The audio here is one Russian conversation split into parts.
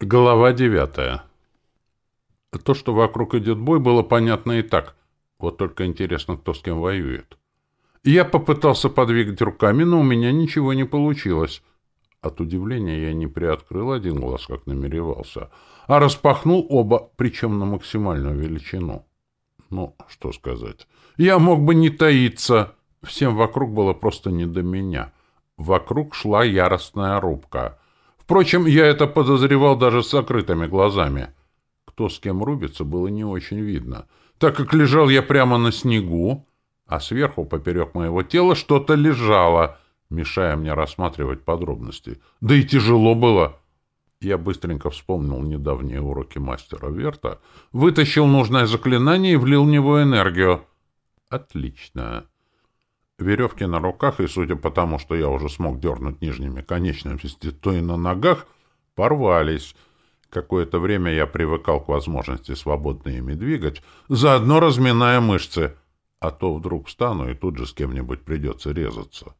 Глава девятая. То, что вокруг идет бой, было понятно и так. Вот только интересно, кто с кем воюет. Я попытался подвигать руками, но у меня ничего не получилось. От удивления я не приоткрыл один глаз, как намеревался, а распахнул оба, причем на максимальную величину. Ну, что сказать. Я мог бы не таиться. Всем вокруг было просто не до меня. Вокруг шла яростная рубка — Впрочем, я это подозревал даже с закрытыми глазами. Кто с кем рубится, было не очень видно, так как лежал я прямо на снегу, а сверху, поперек моего тела, что-то лежало, мешая мне рассматривать подробности. Да и тяжело было. Я быстренько вспомнил недавние уроки мастера Верта, вытащил нужное заклинание и влил в него энергию. Отлично. Веревки на руках, и судя по тому, что я уже смог дернуть нижними конечностями, то и на ногах, порвались. Какое-то время я привыкал к возможности свободно ими двигать, заодно разминая мышцы. А то вдруг встану, и тут же с кем-нибудь придется резаться.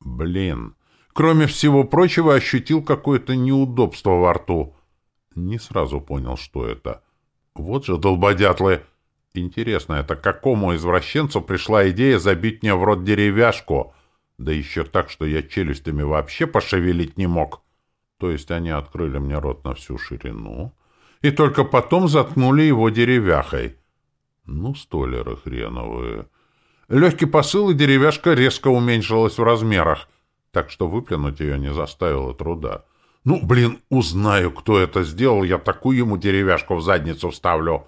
Блин! Кроме всего прочего, ощутил какое-то неудобство во рту. Не сразу понял, что это. Вот же долбодятлы! Интересно, это какому извращенцу пришла идея забить мне в рот деревяшку? Да еще так, что я челюстями вообще пошевелить не мог. То есть они открыли мне рот на всю ширину и только потом заткнули его деревяхой. Ну, столеры хреновые. Легкий посыл, и деревяшка резко уменьшилась в размерах, так что выплюнуть ее не заставило труда. Ну, блин, узнаю, кто это сделал, я такую ему деревяшку в задницу вставлю.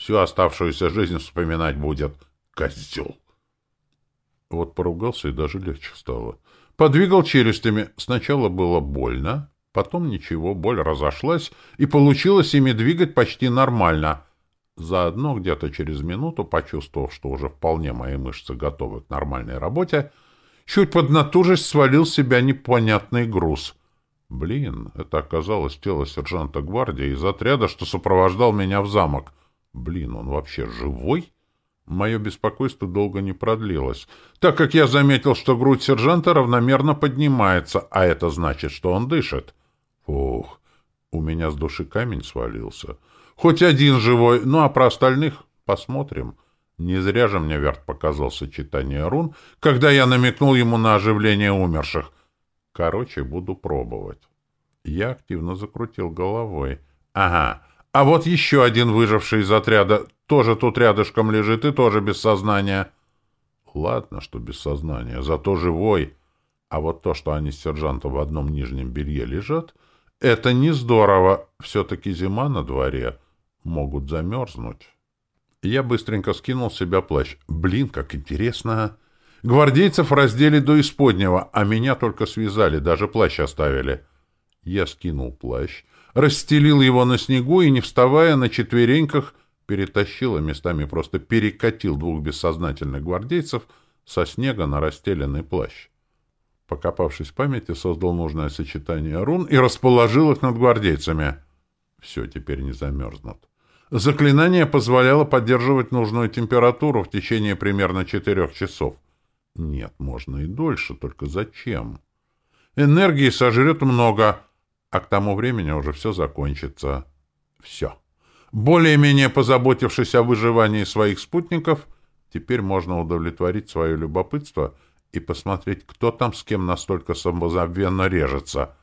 Всю оставшуюся жизнь вспоминать будет. Козел! Вот поругался, и даже легче стало. Подвигал челюстями. Сначала было больно, потом ничего, боль разошлась, и получилось ими двигать почти нормально. Заодно где-то через минуту, почувствовав, что уже вполне мои мышцы готовы к нормальной работе, чуть поднатужись свалил с себя непонятный груз. Блин, это оказалось тело сержанта гвардии из отряда, что сопровождал меня в замок — Блин, он вообще живой? Мое беспокойство долго не продлилось, так как я заметил, что грудь сержанта равномерно поднимается, а это значит, что он дышит. Фух, у меня с души камень свалился. Хоть один живой, ну а про остальных посмотрим. Не зря же мне Верт показал сочетание рун, когда я намекнул ему на оживление умерших. Короче, буду пробовать. Я активно закрутил головой. Ага, а вот еще один выживший из отряда тоже тут рядышком лежит и тоже без сознания. Ладно, что без сознания, зато живой. А вот то, что они с сержантом в одном нижнем белье лежат, это не здорово. Все-таки зима на дворе. Могут замерзнуть. Я быстренько скинул с себя плащ. Блин, как интересно. Гвардейцев раздели до исподнего, а меня только связали, даже плащ оставили. Я скинул плащ, расстелил его на снегу и, не вставая на четвереньках, перетащил, и местами просто перекатил двух бессознательных гвардейцев со снега на расстеленный плащ. Покопавшись в памяти, создал нужное сочетание рун и расположил их над гвардейцами. Все, теперь не замерзнут. Заклинание позволяло поддерживать нужную температуру в течение примерно четырех часов. Нет, можно и дольше, только зачем? Энергии сожрет много, а к тому времени уже все закончится. Все. Более-менее позаботившись о выживании своих спутников, теперь можно удовлетворить свое любопытство и посмотреть, кто там с кем настолько самозабвенно режется.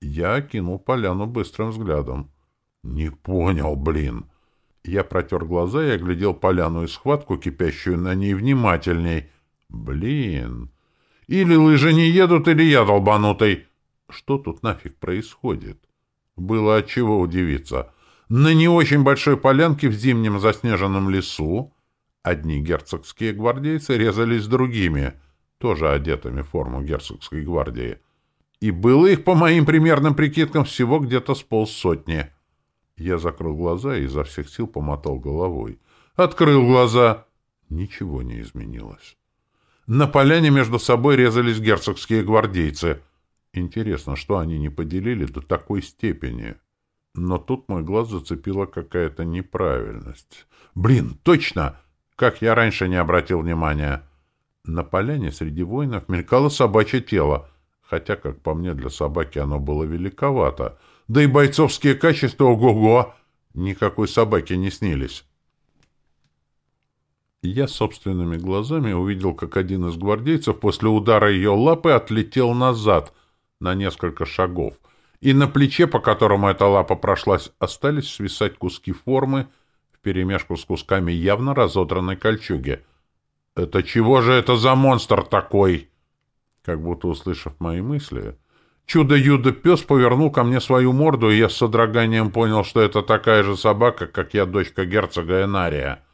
Я кинул поляну быстрым взглядом. Не понял, блин. Я протер глаза и оглядел поляну и схватку, кипящую на ней, внимательней. Блин. Или лыжи не едут, или я долбанутый. Что тут нафиг происходит? Было от чего удивиться. На не очень большой полянке в зимнем заснеженном лесу одни герцогские гвардейцы резались с другими, тоже одетыми в форму герцогской гвардии. И было их, по моим примерным прикидкам, всего где-то с полсотни. Я закрыл глаза и изо всех сил помотал головой. Открыл глаза. Ничего не изменилось. На поляне между собой резались герцогские гвардейцы — Интересно, что они не поделили до такой степени? Но тут мой глаз зацепила какая-то неправильность. Блин, точно! Как я раньше не обратил внимания. На поляне среди воинов мелькало собачье тело, хотя, как по мне, для собаки оно было великовато. Да и бойцовские качества ого-го! Никакой собаки не снились. Я собственными глазами увидел, как один из гвардейцев после удара ее лапы отлетел назад на несколько шагов, и на плече, по которому эта лапа прошлась, остались свисать куски формы вперемешку с кусками явно разодранной кольчуги. «Это чего же это за монстр такой?» Как будто услышав мои мысли, Чудо-юдо-пес повернул ко мне свою морду, и я с содроганием понял, что это такая же собака, как я, дочка герцога Энария.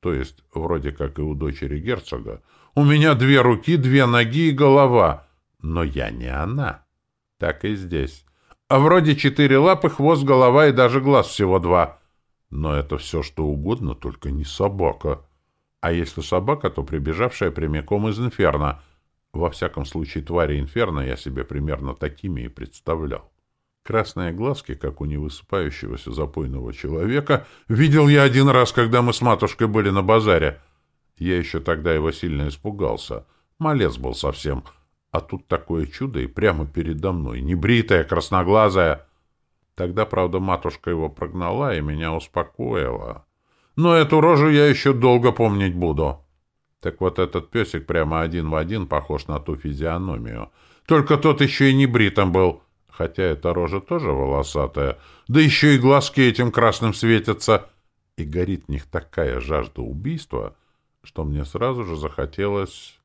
То есть, вроде как и у дочери герцога. У меня две руки, две ноги и голова. Но я не она. Так и здесь. А вроде четыре лапы, хвост, голова и даже глаз всего два. Но это все что угодно, только не собака. А если собака, то прибежавшая прямиком из инферно — во всяком случае, твари инферно я себе примерно такими и представлял. Красные глазки, как у невысыпающегося запойного человека, видел я один раз, когда мы с матушкой были на базаре. Я еще тогда его сильно испугался. Малец был совсем. А тут такое чудо и прямо передо мной, небритая, красноглазая. Тогда, правда, матушка его прогнала и меня успокоила. Но эту рожу я еще долго помнить буду. Так вот этот песик прямо один в один похож на ту физиономию. Только тот еще и не бритом был, хотя эта рожа тоже волосатая, да еще и глазки этим красным светятся. И горит в них такая жажда убийства, что мне сразу же захотелось...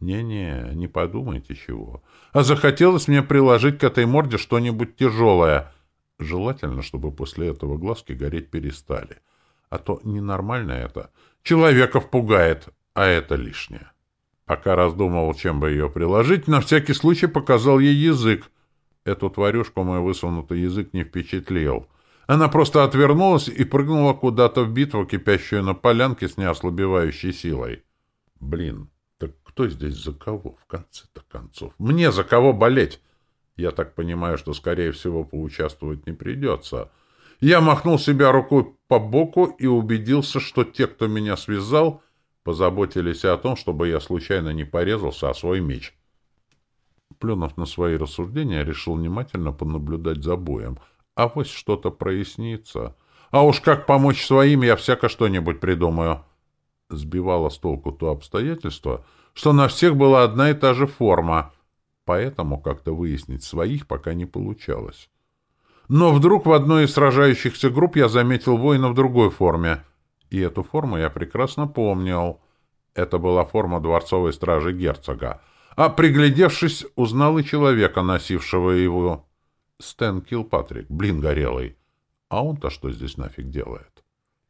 Не-не, не подумайте чего. А захотелось мне приложить к этой морде что-нибудь тяжелое. Желательно, чтобы после этого глазки гореть перестали. А то ненормально это. Человеков пугает, а это лишнее. Пока раздумывал, чем бы ее приложить, на всякий случай показал ей язык. Эту тварюшку мой высунутый язык не впечатлил. Она просто отвернулась и прыгнула куда-то в битву, кипящую на полянке с неослабевающей силой. Блин, так кто здесь за кого, в конце-то концов? Мне за кого болеть? Я так понимаю, что, скорее всего, поучаствовать не придется. Я махнул себя рукой по боку и убедился, что те, кто меня связал, позаботились о том, чтобы я случайно не порезался о свой меч. Плюнув на свои рассуждения, решил внимательно понаблюдать за боем. А вот что-то прояснится. А уж как помочь своим, я всяко что-нибудь придумаю. Сбивало с толку то обстоятельство, что на всех была одна и та же форма, поэтому как-то выяснить своих пока не получалось. Но вдруг в одной из сражающихся групп я заметил воина в другой форме — и эту форму я прекрасно помнил. Это была форма дворцовой стражи герцога. А приглядевшись, узнал и человека, носившего его. Стэн Килпатрик, блин горелый. А он-то что здесь нафиг делает?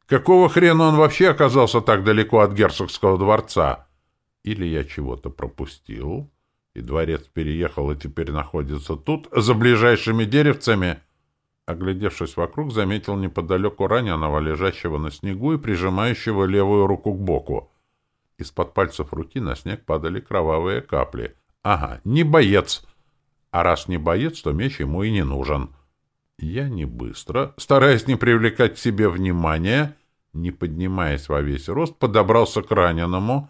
Какого хрена он вообще оказался так далеко от герцогского дворца? Или я чего-то пропустил, и дворец переехал и теперь находится тут, за ближайшими деревцами? Оглядевшись вокруг, заметил неподалеку раненого, лежащего на снегу и прижимающего левую руку к боку. Из-под пальцев руки на снег падали кровавые капли. Ага, не боец. А раз не боец, то меч ему и не нужен. Я не быстро, стараясь не привлекать к себе внимания, не поднимаясь во весь рост, подобрался к раненому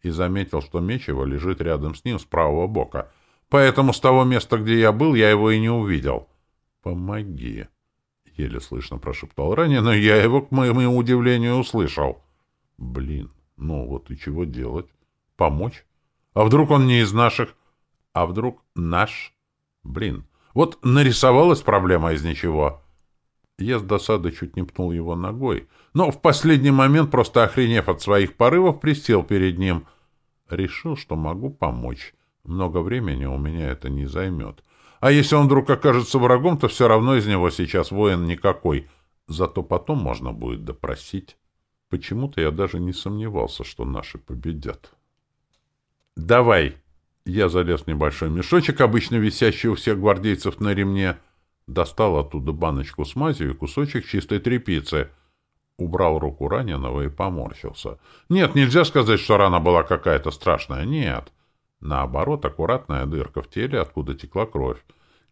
и заметил, что меч его лежит рядом с ним с правого бока. Поэтому с того места, где я был, я его и не увидел. — «Помоги!» — еле слышно прошептал ранее, но я его, к моему удивлению, услышал. «Блин, ну вот и чего делать? Помочь? А вдруг он не из наших? А вдруг наш? Блин, вот нарисовалась проблема из ничего». Я с досады чуть не пнул его ногой, но в последний момент, просто охренев от своих порывов, присел перед ним. Решил, что могу помочь. Много времени у меня это не займет. А если он вдруг окажется врагом, то все равно из него сейчас воин никакой. Зато потом можно будет допросить. Почему-то я даже не сомневался, что наши победят. «Давай!» Я залез в небольшой мешочек, обычно висящий у всех гвардейцев на ремне, достал оттуда баночку с мазью и кусочек чистой тряпицы, убрал руку раненого и поморщился. Нет, нельзя сказать, что рана была какая-то страшная. Нет. Наоборот, аккуратная дырка в теле, откуда текла кровь.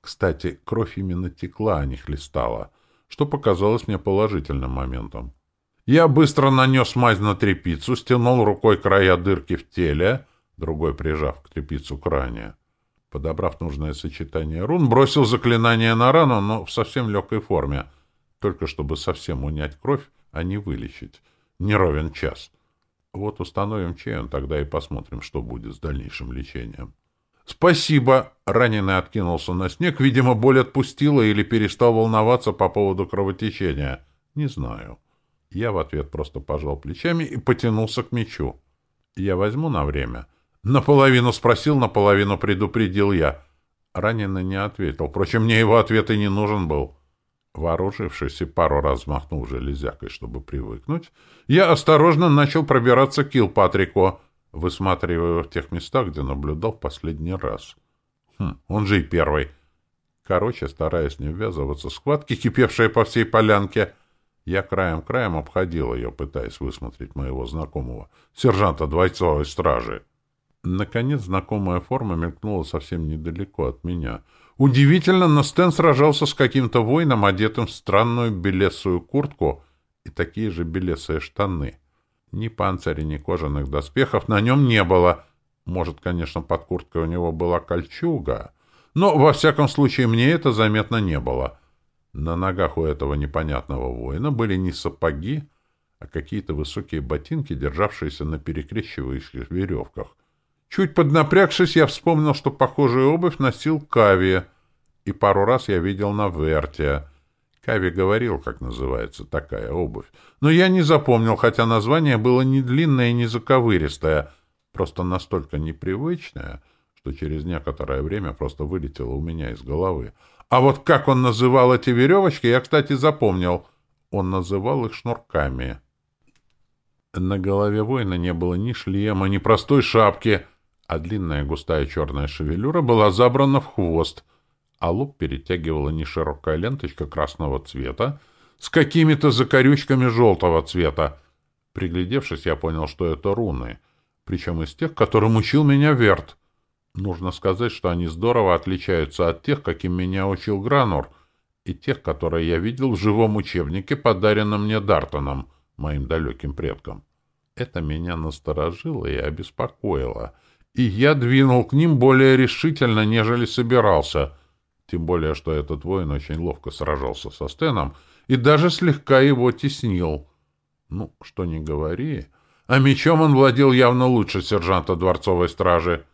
Кстати, кровь именно текла, а не хлестала, что показалось мне положительным моментом. Я быстро нанес мазь на тряпицу, стянул рукой края дырки в теле, другой прижав к к ране. Подобрав нужное сочетание рун, бросил заклинание на рану, но в совсем легкой форме, только чтобы совсем унять кровь, а не вылечить. Не ровен час. Вот установим чай, он тогда и посмотрим, что будет с дальнейшим лечением. «Спасибо!» — раненый откинулся на снег. Видимо, боль отпустила или перестал волноваться по поводу кровотечения. Не знаю. Я в ответ просто пожал плечами и потянулся к мечу. Я возьму на время. Наполовину спросил, наполовину предупредил я. Раненый не ответил. Впрочем, мне его ответ и не нужен был. Вооружившись и пару раз махнув железякой, чтобы привыкнуть, я осторожно начал пробираться к Килпатрику, высматривая в тех местах, где наблюдал в последний раз. Хм, он же и первый. Короче, стараясь не ввязываться в схватки, кипевшие по всей полянке, я краем-краем обходил ее, пытаясь высмотреть моего знакомого, сержанта двойцовой стражи. Наконец, знакомая форма мелькнула совсем недалеко от меня. Удивительно, но Стэн сражался с каким-то воином, одетым в странную белесую куртку и такие же белесые штаны. Ни панциря, ни кожаных доспехов на нем не было. Может, конечно, под курткой у него была кольчуга, но, во всяком случае, мне это заметно не было. На ногах у этого непонятного воина были не сапоги, а какие-то высокие ботинки, державшиеся на перекрещивающих веревках. Чуть поднапрягшись, я вспомнил, что похожую обувь носил Кави, и пару раз я видел на Верте. Кави говорил, как называется такая обувь. Но я не запомнил, хотя название было не длинное и не заковыристое, просто настолько непривычное, что через некоторое время просто вылетело у меня из головы. А вот как он называл эти веревочки, я, кстати, запомнил. Он называл их шнурками. На голове воина не было ни шлема, ни простой шапки — а длинная густая черная шевелюра была забрана в хвост, а лоб перетягивала неширокая ленточка красного цвета с какими-то закорючками желтого цвета. Приглядевшись, я понял, что это руны, причем из тех, которым учил меня Верт. Нужно сказать, что они здорово отличаются от тех, каким меня учил Гранур, и тех, которые я видел в живом учебнике, подаренном мне Дартоном, моим далеким предком. Это меня насторожило и обеспокоило — и я двинул к ним более решительно, нежели собирался. Тем более, что этот воин очень ловко сражался со Стеном и даже слегка его теснил. Ну, что не говори, а мечом он владел явно лучше сержанта дворцовой стражи.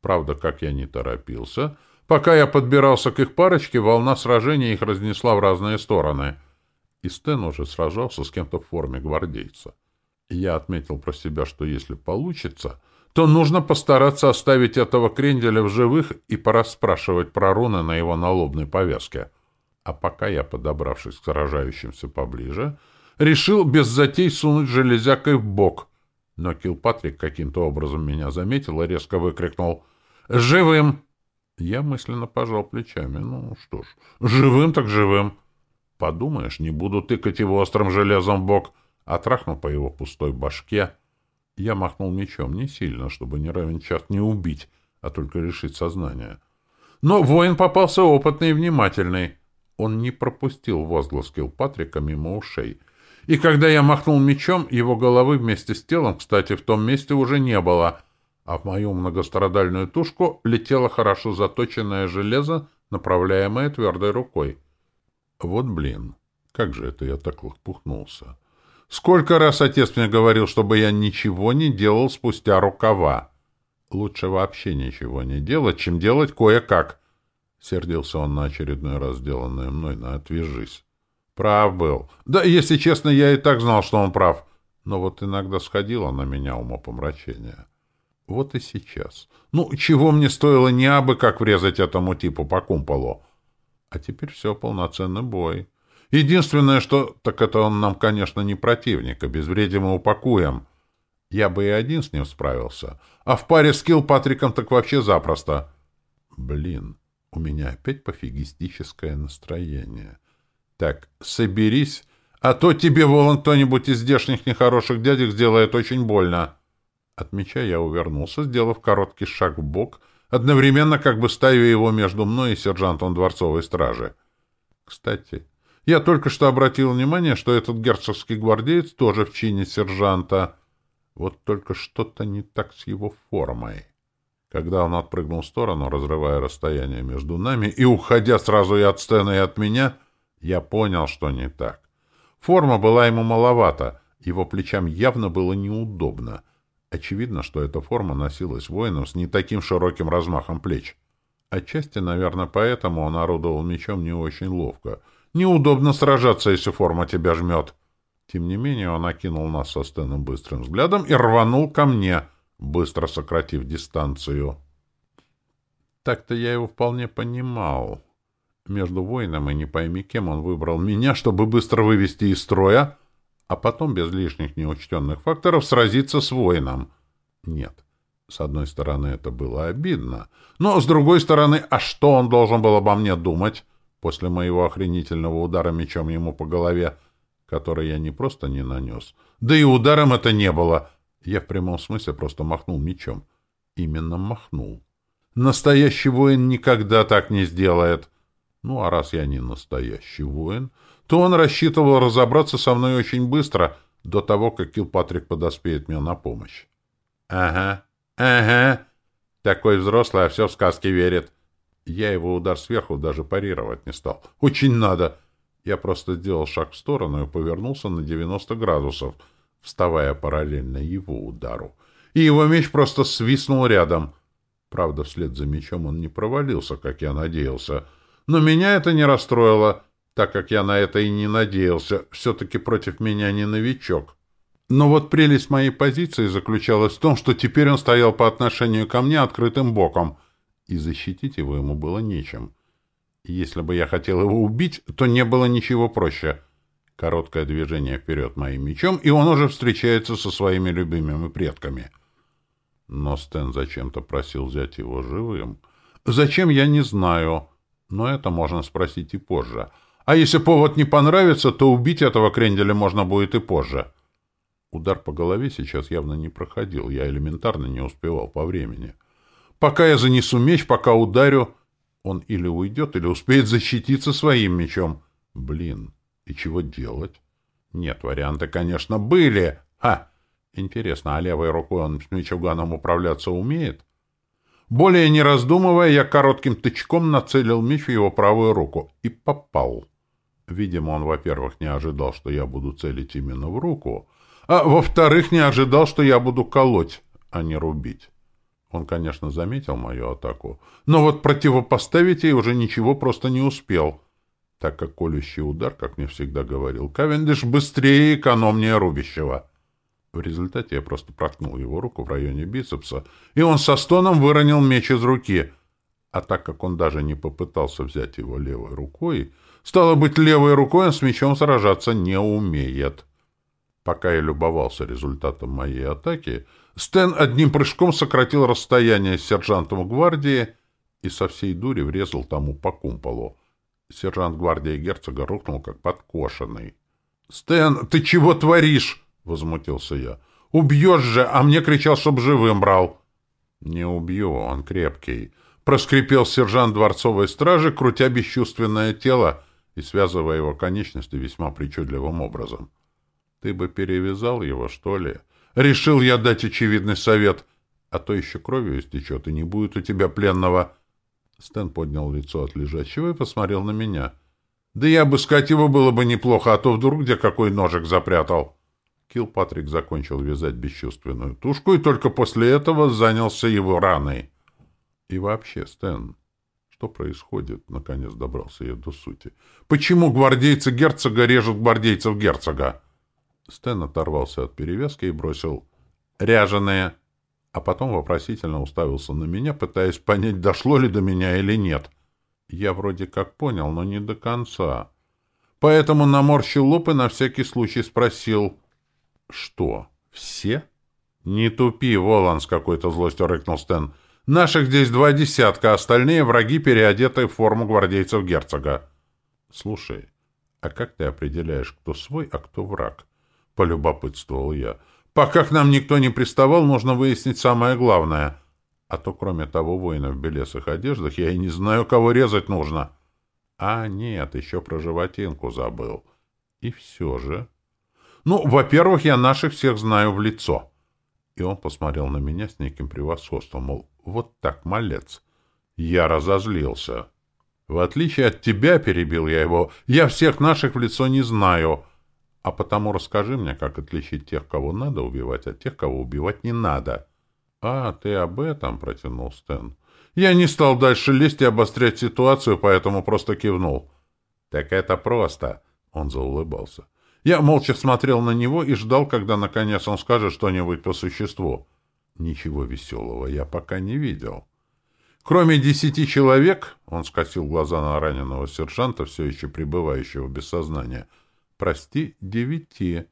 Правда, как я не торопился, пока я подбирался к их парочке, волна сражения их разнесла в разные стороны. И Стэн уже сражался с кем-то в форме гвардейца. Я отметил про себя, что если получится то нужно постараться оставить этого кренделя в живых и порасспрашивать про руны на его налобной повязке. А пока я, подобравшись к сражающимся поближе, решил без затей сунуть железякой в бок. Но Килпатрик каким-то образом меня заметил и резко выкрикнул «Живым!». Я мысленно пожал плечами. Ну что ж, живым так живым. Подумаешь, не буду тыкать его острым железом в бок, а трахну по его пустой башке. Я махнул мечом не сильно, чтобы не равен час не убить, а только решить сознание. Но воин попался опытный и внимательный. Он не пропустил возглас Килпатрика мимо ушей. И когда я махнул мечом, его головы вместе с телом, кстати, в том месте уже не было, а в мою многострадальную тушку летело хорошо заточенное железо, направляемое твердой рукой. Вот блин, как же это я так лопухнулся? Сколько раз отец мне говорил, чтобы я ничего не делал спустя рукава. Лучше вообще ничего не делать, чем делать кое-как. Сердился он на очередной раз сделанное мной на «отвяжись». Прав был. Да, если честно, я и так знал, что он прав. Но вот иногда сходило на меня умопомрачение. Вот и сейчас. Ну, чего мне стоило не абы как врезать этому типу по кумполу? А теперь все, полноценный бой. Единственное, что... Так это он нам, конечно, не противник, обезвредим и упакуем. Я бы и один с ним справился. А в паре с Килпатриком так вообще запросто. Блин, у меня опять пофигистическое настроение. Так, соберись, а то тебе, Волан, кто-нибудь из здешних нехороших дядек сделает очень больно. От меча я увернулся, сделав короткий шаг в бок, одновременно как бы ставя его между мной и сержантом дворцовой стражи. Кстати, я только что обратил внимание, что этот герцогский гвардеец тоже в чине сержанта. Вот только что-то не так с его формой. Когда он отпрыгнул в сторону, разрывая расстояние между нами, и уходя сразу и от Стена, и от меня, я понял, что не так. Форма была ему маловата, его плечам явно было неудобно. Очевидно, что эта форма носилась воином с не таким широким размахом плеч. Отчасти, наверное, поэтому он орудовал мечом не очень ловко. Неудобно сражаться, если форма тебя жмет. Тем не менее, он окинул нас со Стеном быстрым взглядом и рванул ко мне — быстро сократив дистанцию. Так-то я его вполне понимал. Между воином и не пойми кем он выбрал меня, чтобы быстро вывести из строя, а потом без лишних неучтенных факторов сразиться с воином. Нет. С одной стороны, это было обидно. Но, с другой стороны, а что он должен был обо мне думать после моего охренительного удара мечом ему по голове, который я не просто не нанес, да и ударом это не было — я в прямом смысле просто махнул мечом. Именно махнул. Настоящий воин никогда так не сделает. Ну, а раз я не настоящий воин, то он рассчитывал разобраться со мной очень быстро, до того, как Килпатрик подоспеет мне на помощь. — Ага, ага. Такой взрослый, а все в сказке верит. Я его удар сверху даже парировать не стал. Очень надо. Я просто сделал шаг в сторону и повернулся на 90 градусов — вставая параллельно его удару, и его меч просто свистнул рядом. Правда, вслед за мечом он не провалился, как я надеялся. Но меня это не расстроило, так как я на это и не надеялся. Все-таки против меня не новичок. Но вот прелесть моей позиции заключалась в том, что теперь он стоял по отношению ко мне открытым боком, и защитить его ему было нечем. Если бы я хотел его убить, то не было ничего проще — Короткое движение вперед моим мечом, и он уже встречается со своими любимыми предками. Но Стэн зачем-то просил взять его живым. Зачем, я не знаю, но это можно спросить и позже. А если повод не понравится, то убить этого кренделя можно будет и позже. Удар по голове сейчас явно не проходил, я элементарно не успевал по времени. Пока я занесу меч, пока ударю, он или уйдет, или успеет защититься своим мечом. Блин. И чего делать? Нет, варианты, конечно, были. Ха! Интересно, а левой рукой он с мечуганом управляться умеет? Более не раздумывая, я коротким тычком нацелил меч в его правую руку. И попал. Видимо, он, во-первых, не ожидал, что я буду целить именно в руку, а во-вторых, не ожидал, что я буду колоть, а не рубить. Он, конечно, заметил мою атаку, но вот противопоставить ей уже ничего просто не успел так как колющий удар, как мне всегда говорил Кавендиш, быстрее и экономнее рубящего. В результате я просто проткнул его руку в районе бицепса, и он со стоном выронил меч из руки. А так как он даже не попытался взять его левой рукой, стало быть, левой рукой он с мечом сражаться не умеет. Пока я любовался результатом моей атаки, Стэн одним прыжком сократил расстояние с сержантом гвардии и со всей дури врезал тому по кумполу. Сержант гвардии герцога рухнул, как подкошенный. — Стэн, ты чего творишь? — возмутился я. — Убьешь же, а мне кричал, чтоб живым брал. — Не убью, он крепкий. Проскрипел сержант дворцовой стражи, крутя бесчувственное тело и связывая его конечности весьма причудливым образом. — Ты бы перевязал его, что ли? Решил я дать очевидный совет, а то еще кровью истечет, и не будет у тебя пленного. — Стэн поднял лицо от лежащего и посмотрел на меня. «Да и обыскать его было бы неплохо, а то вдруг где какой ножик запрятал». Килл Патрик закончил вязать бесчувственную тушку и только после этого занялся его раной. «И вообще, Стэн, что происходит?» — наконец добрался я до сути. «Почему гвардейцы герцога режут гвардейцев герцога?» Стэн оторвался от перевязки и бросил «Ряженые!» а потом вопросительно уставился на меня, пытаясь понять, дошло ли до меня или нет. Я вроде как понял, но не до конца. Поэтому наморщил лоб и на всякий случай спросил. «Что, все?» «Не тупи, Волан!» — с какой-то злостью рыкнул Стэн. «Наших здесь два десятка, остальные враги, переодетые в форму гвардейцев герцога». «Слушай, а как ты определяешь, кто свой, а кто враг?» — полюбопытствовал я. Пока к нам никто не приставал, нужно выяснить самое главное. А то, кроме того воина в белесых одеждах, я и не знаю, кого резать нужно. А нет, еще про животинку забыл. И все же... Ну, во-первых, я наших всех знаю в лицо. И он посмотрел на меня с неким превосходством, мол, вот так, малец. Я разозлился. В отличие от тебя, перебил я его, я всех наших в лицо не знаю. А потому расскажи мне, как отличить тех, кого надо убивать, от тех, кого убивать не надо. А, ты об этом, протянул Стэн. Я не стал дальше лезть и обострять ситуацию, поэтому просто кивнул. Так это просто. Он заулыбался. Я молча смотрел на него и ждал, когда наконец он скажет что-нибудь по существу. Ничего веселого я пока не видел. Кроме десяти человек, он скосил глаза на раненого сержанта, все еще пребывающего без сознания, прости, девяти.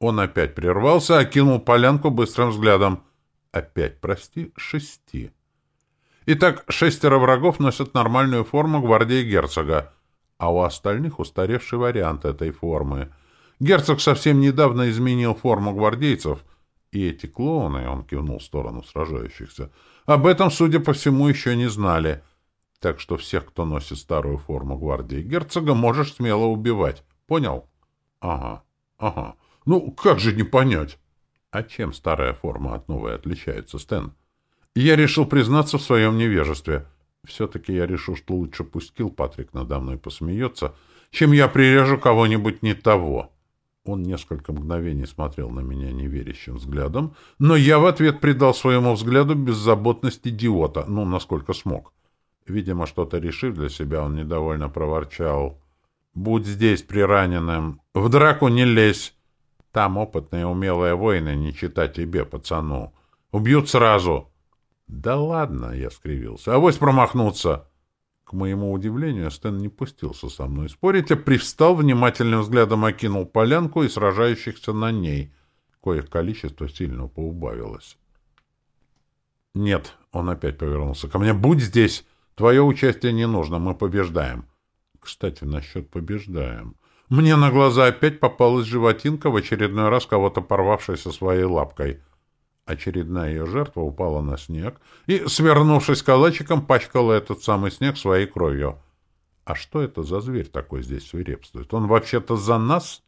Он опять прервался, окинул полянку быстрым взглядом. Опять, прости, шести. Итак, шестеро врагов носят нормальную форму гвардии герцога, а у остальных устаревший вариант этой формы — Герцог совсем недавно изменил форму гвардейцев, и эти клоуны, он кивнул в сторону сражающихся, об этом, судя по всему, еще не знали. Так что всех, кто носит старую форму гвардии герцога, можешь смело убивать. Понял? Ага, ага. Ну, как же не понять? А чем старая форма от новой отличается, Стэн? Я решил признаться в своем невежестве. Все-таки я решил, что лучше пусть Килпатрик надо мной посмеется, чем я прирежу кого-нибудь не того. Он несколько мгновений смотрел на меня неверящим взглядом, но я в ответ придал своему взгляду беззаботность идиота, ну, насколько смог. Видимо, что-то решив для себя, он недовольно проворчал. «Будь здесь при раненом. В драку не лезь. Там опытные умелые воины, не читать тебе, пацану. Убьют сразу». «Да ладно», — я скривился. «Авось промахнуться». К моему удивлению, Стэн не пустился со мной спорить, а привстал, внимательным взглядом окинул полянку и сражающихся на ней, коих количество сильно поубавилось. «Нет», — он опять повернулся ко мне, — «будь здесь! Твое участие не нужно, мы побеждаем». Кстати, насчет «побеждаем». Мне на глаза опять попалась животинка, в очередной раз кого-то порвавшая со своей лапкой — Очередная ее жертва упала на снег и, свернувшись калачиком, пачкала этот самый снег своей кровью. А что это за зверь такой здесь свирепствует? Он вообще-то за нас?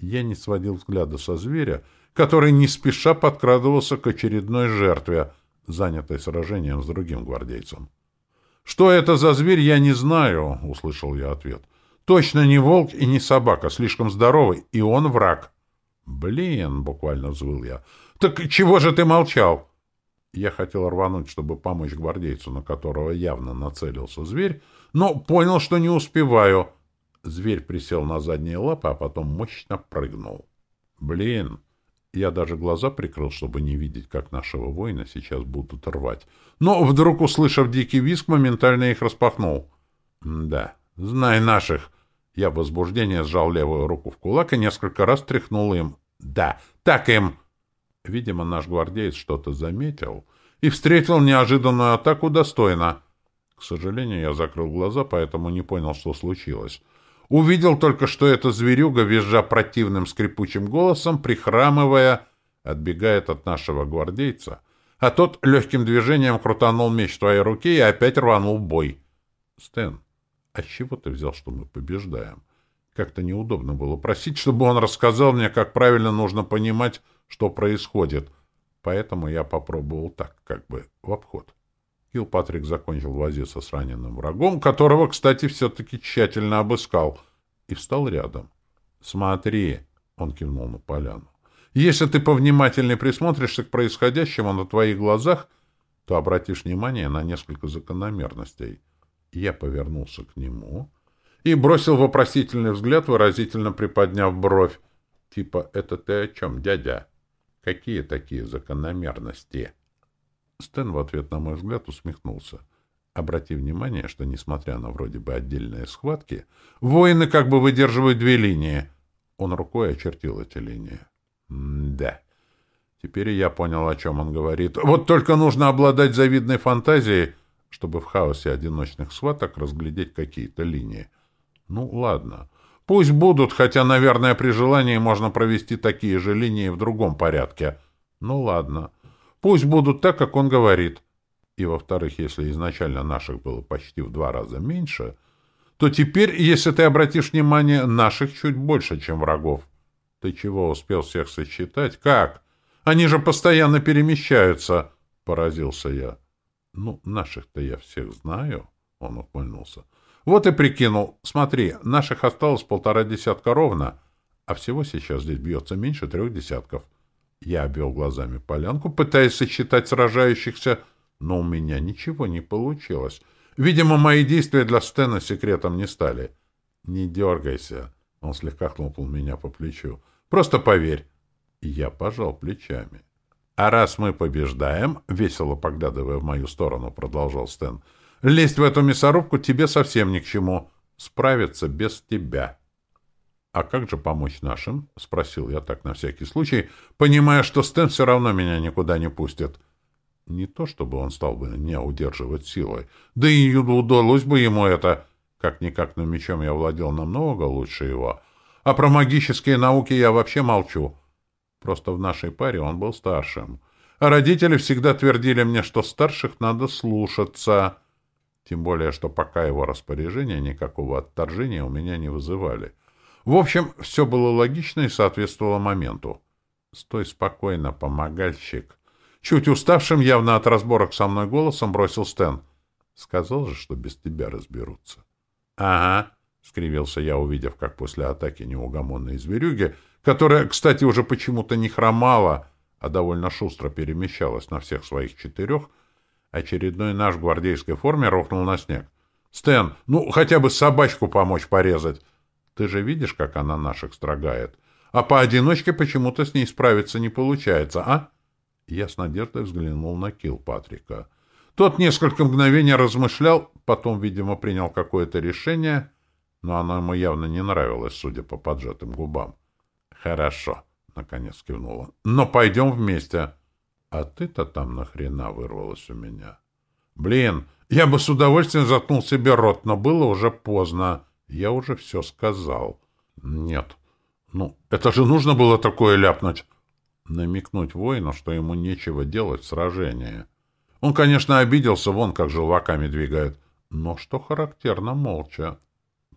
Я не сводил взгляда со зверя, который не спеша подкрадывался к очередной жертве, занятой сражением с другим гвардейцем. «Что это за зверь, я не знаю», — услышал я ответ. «Точно не волк и не собака, слишком здоровый, и он враг». «Блин!» — буквально взвыл я. «Так чего же ты молчал?» Я хотел рвануть, чтобы помочь гвардейцу, на которого явно нацелился зверь, но понял, что не успеваю. Зверь присел на задние лапы, а потом мощно прыгнул. «Блин!» Я даже глаза прикрыл, чтобы не видеть, как нашего воина сейчас будут рвать. Но вдруг, услышав дикий визг, моментально их распахнул. «Да, знай наших!» Я в возбуждении сжал левую руку в кулак и несколько раз тряхнул им. «Да, так им!» Видимо, наш гвардеец что-то заметил и встретил неожиданную атаку достойно. К сожалению, я закрыл глаза, поэтому не понял, что случилось. Увидел только, что эта зверюга, визжа противным скрипучим голосом, прихрамывая, отбегает от нашего гвардейца, а тот легким движением крутанул меч в твоей руке и опять рванул бой. — Стэн, а чего ты взял, что мы побеждаем? Как-то неудобно было просить, чтобы он рассказал мне, как правильно нужно понимать, что происходит. Поэтому я попробовал так, как бы в обход. Килпатрик закончил возиться с раненым врагом, которого, кстати, все-таки тщательно обыскал, и встал рядом. «Смотри», — он кивнул на поляну, — «если ты повнимательнее присмотришься к происходящему на твоих глазах, то обратишь внимание на несколько закономерностей». Я повернулся к нему и бросил вопросительный взгляд, выразительно приподняв бровь. Типа, это ты о чем, дядя? Какие такие закономерности? Стэн в ответ на мой взгляд усмехнулся. Обрати внимание, что, несмотря на вроде бы отдельные схватки, воины как бы выдерживают две линии. Он рукой очертил эти линии. М да. Теперь я понял, о чем он говорит. Вот только нужно обладать завидной фантазией, чтобы в хаосе одиночных схваток разглядеть какие-то линии. Ну, ладно. Пусть будут, хотя, наверное, при желании можно провести такие же линии в другом порядке. Ну, ладно. Пусть будут так, как он говорит. И, во-вторых, если изначально наших было почти в два раза меньше, то теперь, если ты обратишь внимание, наших чуть больше, чем врагов. Ты чего, успел всех сосчитать? Как? Они же постоянно перемещаются, — поразился я. — Ну, наших-то я всех знаю, — он ухмыльнулся. — Вот и прикинул. Смотри, наших осталось полтора десятка ровно, а всего сейчас здесь бьется меньше трех десятков. Я обвел глазами полянку, пытаясь сосчитать сражающихся, но у меня ничего не получилось. Видимо, мои действия для Стена секретом не стали. — Не дергайся, — он слегка хлопнул меня по плечу. — Просто поверь. Я пожал плечами. — А раз мы побеждаем, — весело поглядывая в мою сторону, продолжал Стэн, — лезть в эту мясорубку тебе совсем ни к чему. Справиться без тебя. — А как же помочь нашим? — спросил я так на всякий случай, понимая, что Стэн все равно меня никуда не пустит. Не то чтобы он стал бы меня удерживать силой, да и удалось бы ему это. Как-никак, но мечом я владел намного лучше его. А про магические науки я вообще молчу. Просто в нашей паре он был старшим. А родители всегда твердили мне, что старших надо слушаться. Тем более, что пока его распоряжения никакого отторжения у меня не вызывали. В общем, все было логично и соответствовало моменту. «Стой спокойно, помогальщик!» Чуть уставшим, явно от разборок со мной голосом, бросил Стэн. «Сказал же, что без тебя разберутся». «Ага», — скривился я, увидев, как после атаки неугомонной зверюги которая, кстати, уже почему-то не хромала, а довольно шустро перемещалась на всех своих четырех, очередной наш в гвардейской форме рухнул на снег. «Стэн, ну, хотя бы собачку помочь порезать. Ты же видишь, как она наших строгает. А поодиночке почему-то с ней справиться не получается, а?» Я с надеждой взглянул на Килл Патрика. Тот несколько мгновений размышлял, потом, видимо, принял какое-то решение, но оно ему явно не нравилось, судя по поджатым губам. Хорошо, наконец кивнула. Но пойдем вместе. А ты-то там нахрена вырвалась у меня? Блин, я бы с удовольствием заткнул себе рот, но было уже поздно. Я уже все сказал. Нет. Ну, это же нужно было такое ляпнуть. Намекнуть воину, что ему нечего делать в сражении. Он, конечно, обиделся, вон как желваками двигает. Но что характерно, молча.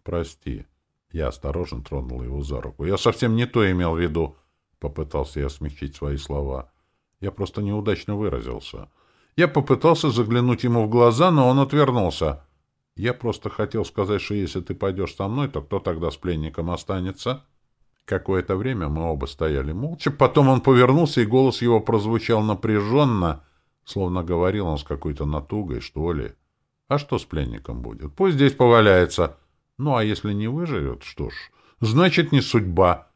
Прости. Я осторожно тронул его за руку. «Я совсем не то имел в виду!» Попытался я смягчить свои слова. Я просто неудачно выразился. Я попытался заглянуть ему в глаза, но он отвернулся. Я просто хотел сказать, что если ты пойдешь со мной, то кто тогда с пленником останется? Какое-то время мы оба стояли молча. Потом он повернулся, и голос его прозвучал напряженно, словно говорил он с какой-то натугой, что ли. А что с пленником будет? Пусть здесь поваляется. Ну, а если не выживет, что ж, значит, не судьба.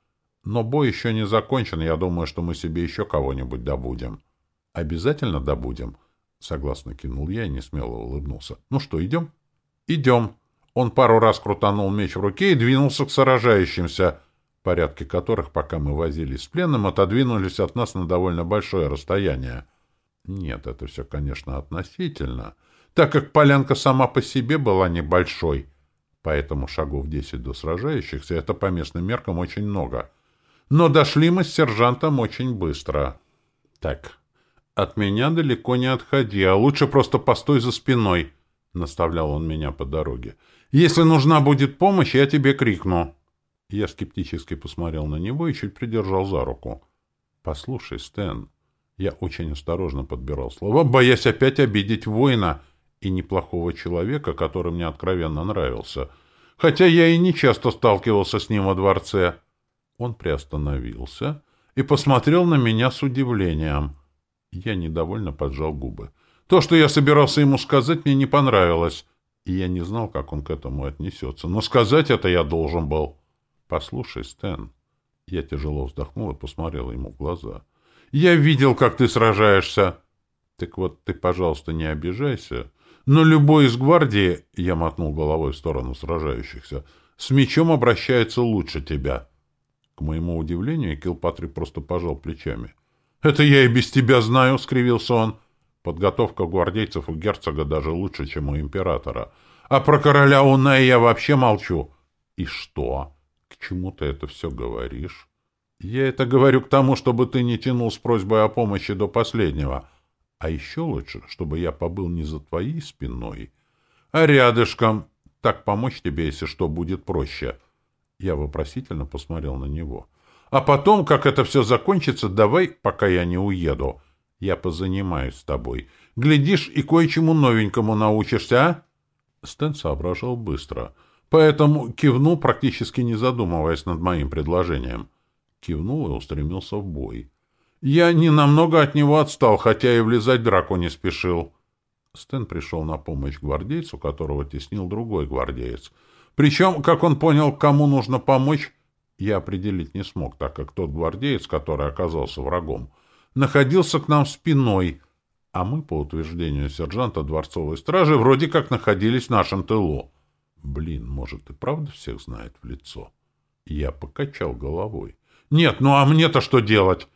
Но бой еще не закончен, я думаю, что мы себе еще кого-нибудь добудем. Обязательно добудем, согласно кинул я и несмело улыбнулся. Ну что, идем? Идем. Он пару раз крутанул меч в руке и двинулся к сражающимся, порядки которых, пока мы возились с пленным, отодвинулись от нас на довольно большое расстояние. Нет, это все, конечно, относительно, так как полянка сама по себе была небольшой — Поэтому шагов десять до сражающихся — это по местным меркам очень много. Но дошли мы с сержантом очень быстро. Так, от меня далеко не отходи, а лучше просто постой за спиной, — наставлял он меня по дороге. Если нужна будет помощь, я тебе крикну. Я скептически посмотрел на него и чуть придержал за руку. «Послушай, Стэн, я очень осторожно подбирал слова, боясь опять обидеть воина — и неплохого человека, который мне откровенно нравился, хотя я и не часто сталкивался с ним во дворце. Он приостановился и посмотрел на меня с удивлением. Я недовольно поджал губы. То, что я собирался ему сказать, мне не понравилось, и я не знал, как он к этому отнесется. Но сказать это я должен был. «Послушай, Стэн...» Я тяжело вздохнул и посмотрел ему в глаза. «Я видел, как ты сражаешься. Так вот ты, пожалуйста, не обижайся но любой из гвардии, я мотнул головой в сторону сражающихся, с мечом обращается лучше тебя. К моему удивлению, Килпатрик просто пожал плечами. «Это я и без тебя знаю», — скривился он. «Подготовка гвардейцев у герцога даже лучше, чем у императора. А про короля Уная я вообще молчу». «И что? К чему ты это все говоришь?» «Я это говорю к тому, чтобы ты не тянул с просьбой о помощи до последнего». А еще лучше, чтобы я побыл не за твоей спиной, а рядышком. Так помочь тебе, если что, будет проще. Я вопросительно посмотрел на него. А потом, как это все закончится, давай, пока я не уеду, я позанимаюсь с тобой. Глядишь, и кое-чему новенькому научишься, а? Стэн соображал быстро, поэтому кивнул, практически не задумываясь над моим предложением. Кивнул и устремился в бой. Я не намного от него отстал, хотя и влезать в драку не спешил. Стэн пришел на помощь гвардейцу, которого теснил другой гвардеец. Причем, как он понял, кому нужно помочь, я определить не смог, так как тот гвардеец, который оказался врагом, находился к нам спиной, а мы, по утверждению сержанта дворцовой стражи, вроде как находились в нашем тылу. Блин, может, и правда всех знает в лицо? Я покачал головой. Нет, ну а мне-то что делать?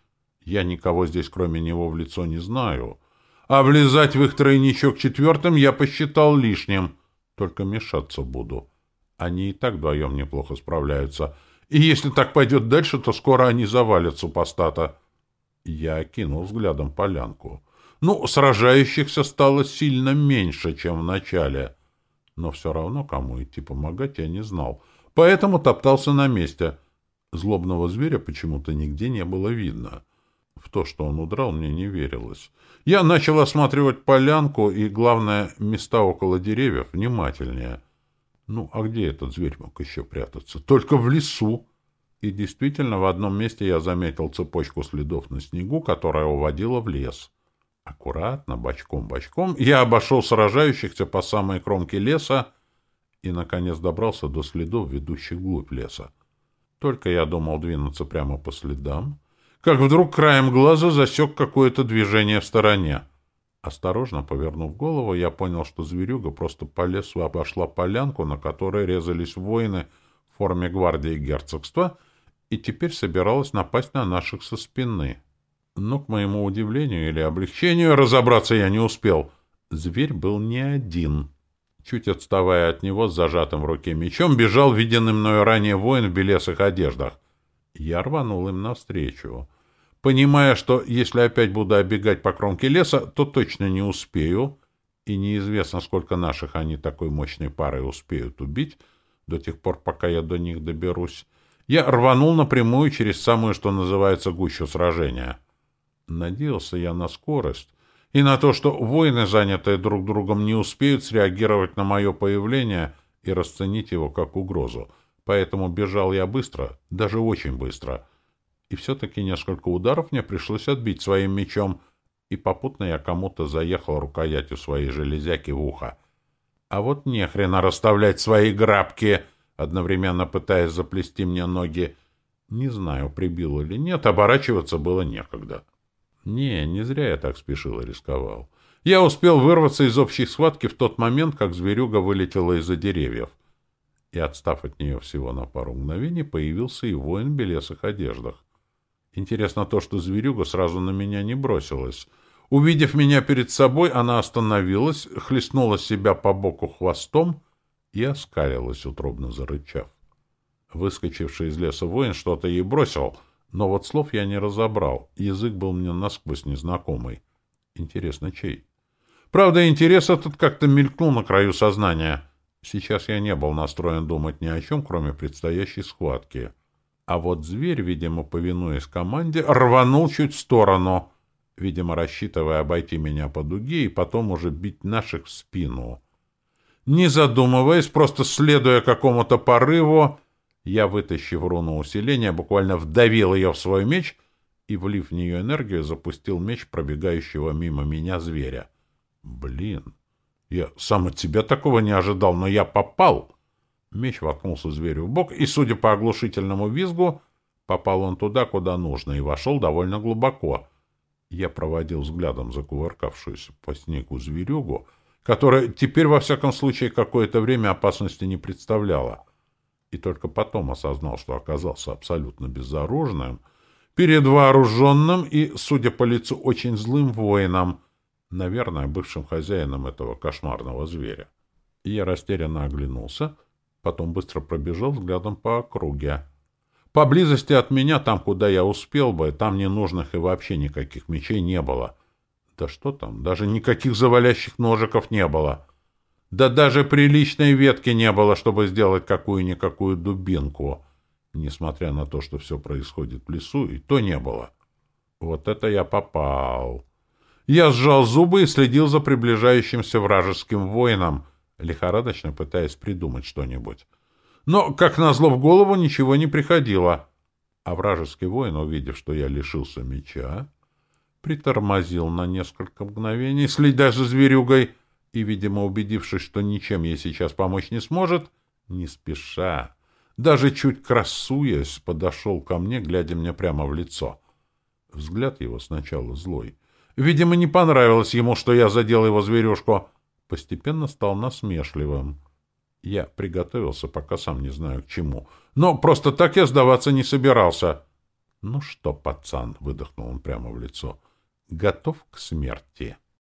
Я никого здесь, кроме него, в лицо не знаю. А влезать в их тройничок четвертым я посчитал лишним. Только мешаться буду. Они и так вдвоем неплохо справляются. И если так пойдет дальше, то скоро они завалят супостата. Я окинул взглядом полянку. Ну, сражающихся стало сильно меньше, чем в начале. Но все равно, кому идти помогать, я не знал. Поэтому топтался на месте. Злобного зверя почему-то нигде не было видно. В то, что он удрал, мне не верилось. Я начал осматривать полянку и, главное, места около деревьев внимательнее. Ну, а где этот зверь мог еще прятаться? Только в лесу. И действительно, в одном месте я заметил цепочку следов на снегу, которая уводила в лес. Аккуратно, бочком-бочком, я обошел сражающихся по самой кромке леса и, наконец, добрался до следов, ведущих вглубь леса. Только я думал двинуться прямо по следам, как вдруг краем глаза засек какое-то движение в стороне. Осторожно повернув голову, я понял, что зверюга просто по лесу обошла полянку, на которой резались воины в форме гвардии герцогства, и теперь собиралась напасть на наших со спины. Но, к моему удивлению или облегчению, разобраться я не успел. Зверь был не один. Чуть отставая от него с зажатым в руке мечом, бежал виденный мною ранее воин в белесых одеждах. Я рванул им навстречу. Понимая, что если опять буду оббегать по кромке леса, то точно не успею, и неизвестно, сколько наших они такой мощной парой успеют убить, до тех пор, пока я до них доберусь, я рванул напрямую через самую, что называется, гущу сражения. Надеялся я на скорость и на то, что воины, занятые друг другом, не успеют среагировать на мое появление и расценить его как угрозу — Поэтому бежал я быстро, даже очень быстро. И все-таки несколько ударов мне пришлось отбить своим мечом, и попутно я кому-то заехал рукоятью своей железяки в ухо. А вот нехрена расставлять свои грабки, одновременно пытаясь заплести мне ноги. Не знаю, прибил или нет, оборачиваться было некогда. Не, не зря я так спешил и рисковал. Я успел вырваться из общей схватки в тот момент, как зверюга вылетела из-за деревьев и, отстав от нее всего на пару мгновений, появился и воин в белесых одеждах. Интересно то, что зверюга сразу на меня не бросилась. Увидев меня перед собой, она остановилась, хлестнула себя по боку хвостом и оскалилась, утробно зарычав. Выскочивший из леса воин что-то ей бросил, но вот слов я не разобрал, язык был мне насквозь незнакомый. Интересно, чей? Правда, интерес этот как-то мелькнул на краю сознания — Сейчас я не был настроен думать ни о чем, кроме предстоящей схватки. А вот зверь, видимо, повинуясь команде, рванул чуть в сторону, видимо, рассчитывая обойти меня по дуге и потом уже бить наших в спину. Не задумываясь, просто следуя какому-то порыву, я, вытащив руну усиления, буквально вдавил ее в свой меч и, влив в нее энергию, запустил меч пробегающего мимо меня зверя. Блин! Я сам от тебя такого не ожидал, но я попал. Меч воткнулся зверю в бок, и, судя по оглушительному визгу, попал он туда, куда нужно, и вошел довольно глубоко. Я проводил взглядом закувыркавшуюся по снегу зверюгу, которая теперь, во всяком случае, какое-то время опасности не представляла. И только потом осознал, что оказался абсолютно безоружным, перед вооруженным и, судя по лицу, очень злым воином — наверное, бывшим хозяином этого кошмарного зверя. И я растерянно оглянулся, потом быстро пробежал взглядом по округе. Поблизости от меня, там, куда я успел бы, там ненужных и вообще никаких мечей не было. Да что там, даже никаких завалящих ножиков не было. Да даже приличной ветки не было, чтобы сделать какую-никакую дубинку. несмотря на то, что все происходит в лесу, и то не было. Вот это я попал. Я сжал зубы и следил за приближающимся вражеским воином, лихорадочно пытаясь придумать что-нибудь. Но, как назло, в голову ничего не приходило. А вражеский воин, увидев, что я лишился меча, притормозил на несколько мгновений, следя за зверюгой, и, видимо, убедившись, что ничем ей сейчас помочь не сможет, не спеша, даже чуть красуясь, подошел ко мне, глядя мне прямо в лицо. Взгляд его сначала злой. Видимо, не понравилось ему, что я задел его зверюшку. Постепенно стал насмешливым. Я приготовился, пока сам не знаю к чему. Но просто так я сдаваться не собирался. — Ну что, пацан, — выдохнул он прямо в лицо, — готов к смерти.